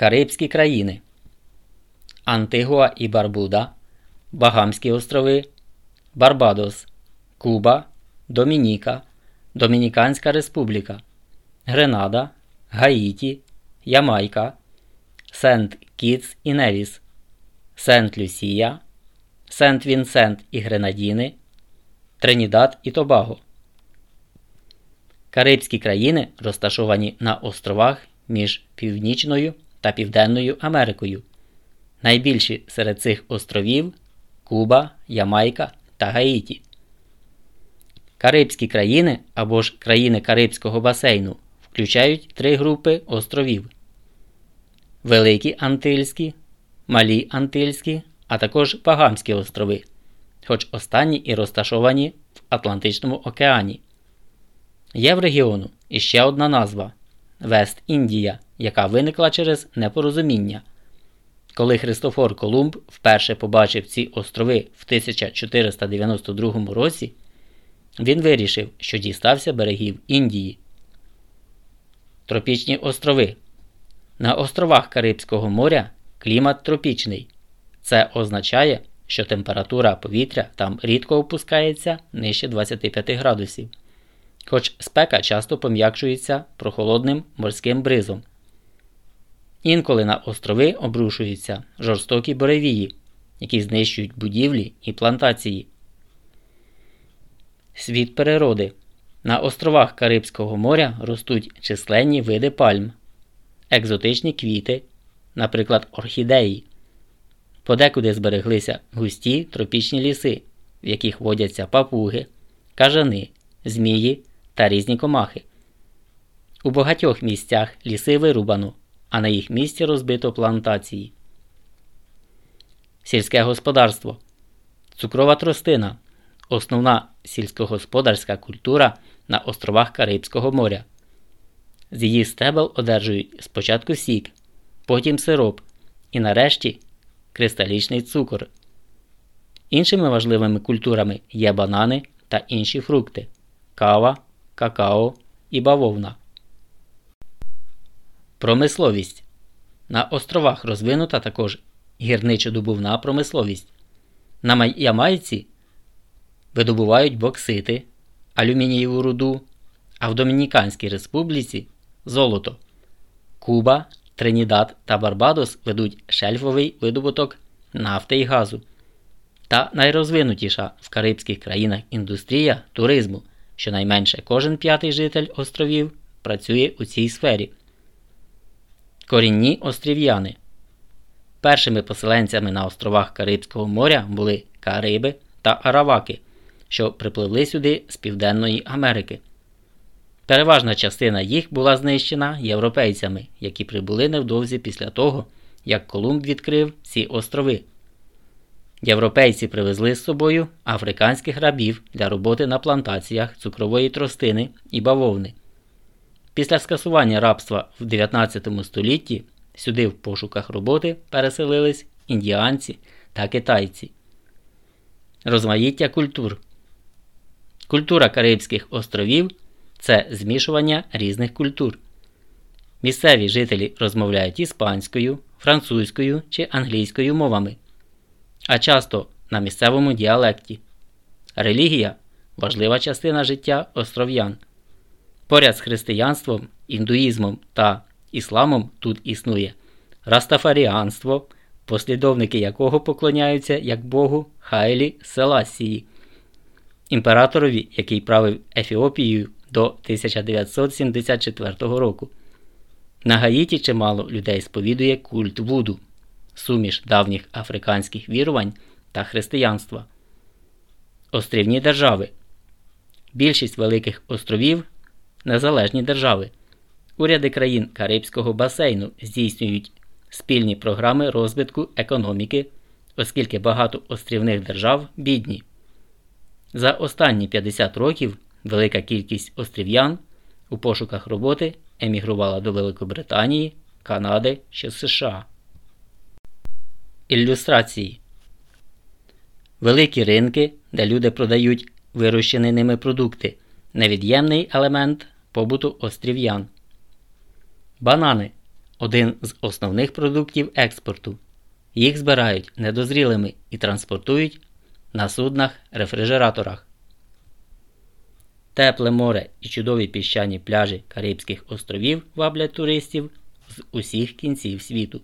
Карибські країни Антигуа і Барбуда, Багамські острови, Барбадос, Куба, Домініка, Домініканська Республіка, Гренада, Гаїті, Ямайка, Сент Кітс і Невіс, Сент Люсія, Сент Вінсент і Гренадіни, Тринідад і Тобаго. Карибські країни розташовані на островах між Північною та Південною Америкою. Найбільші серед цих островів Куба, Ямайка та Гаїті. Карибські країни або ж країни Карибського басейну включають три групи островів: Великі Антильські, Малі Антильські, а також Багамські острови, хоч останні і розташовані в Атлантичному океані. Є в регіону іще одна назва Вест Індія, яка виникла через непорозуміння. Коли Христофор Колумб вперше побачив ці острови в 1492 році, він вирішив, що дістався берегів Індії. Тропічні острови. На островах Карибського моря клімат тропічний. Це означає, що температура повітря там рідко опускається нижче 25 градусів, хоч спека часто пом'якшується прохолодним морським бризом. Інколи на острови обрушуються жорстокі буревії, які знищують будівлі і плантації. Світ природи. На островах Карибського моря ростуть численні види пальм, екзотичні квіти, наприклад, орхідеї. Подекуди збереглися густі тропічні ліси, в яких водяться папуги, кажани, змії та різні комахи. У багатьох місцях ліси вирубано, а на їх місці розбито плантації. Сільське господарство. Цукрова тростина основна сільськогосподарська культура на островах Карибського моря. З її стебел одержують спочатку сік, потім сироп і нарешті кристалічний цукор. Іншими важливими культурами є банани та інші фрукти, кава, какао і бавовна. Промисловість на островах розвинута також гірничодобувна промисловість. На Ямайці видобувають боксити, алюмінієву руду, а в Домініканській Республіці золото. Куба, Тринідад та Барбадос ведуть шельфовий видобуток нафти і газу. Та найрозвинутіша в Карибських країнах індустрія туризму, щонайменше кожен п'ятий житель островів працює у цій сфері. Корінні острів'яни. Першими поселенцями на островах Карибського моря були Кариби та Араваки що припливли сюди з Південної Америки. Переважна частина їх була знищена європейцями, які прибули невдовзі після того, як Колумб відкрив ці острови. Європейці привезли з собою африканських рабів для роботи на плантаціях цукрової тростини і бавовни. Після скасування рабства в 19 столітті сюди в пошуках роботи переселились індіанці та китайці. Розмаїття культур Культура Карибських островів це змішування різних культур. Місцеві жителі розмовляють іспанською, французькою чи англійською мовами, а часто на місцевому діалекті. Релігія важлива частина життя остров'ян. Поряд з християнством, індуїзмом та ісламом тут існує растафаріанство, послідовники якого поклоняються як Богу Хайлі Селасії – імператорові, який правив Ефіопією до 1974 року. На Гаїті чимало людей сповідує культ Вуду, суміш давніх африканських вірувань та християнства. Острівні держави. Більшість великих островів незалежні держави. Уряди країн Карибського басейну здійснюють спільні програми розвитку економіки, оскільки багато острівних держав бідні. За останні 50 років велика кількість острів'ян у пошуках роботи емігрувала до Великобританії, Канади чи США. Ілюстрації Великі ринки, де люди продають вирощені ними продукти. Невід'ємний елемент побуту острів'ян. Банани один з основних продуктів експорту. Їх збирають недозрілими і транспортують на суднах-рефрижераторах. Тепле море і чудові піщані пляжі Карибських островів ваблять туристів з усіх кінців світу.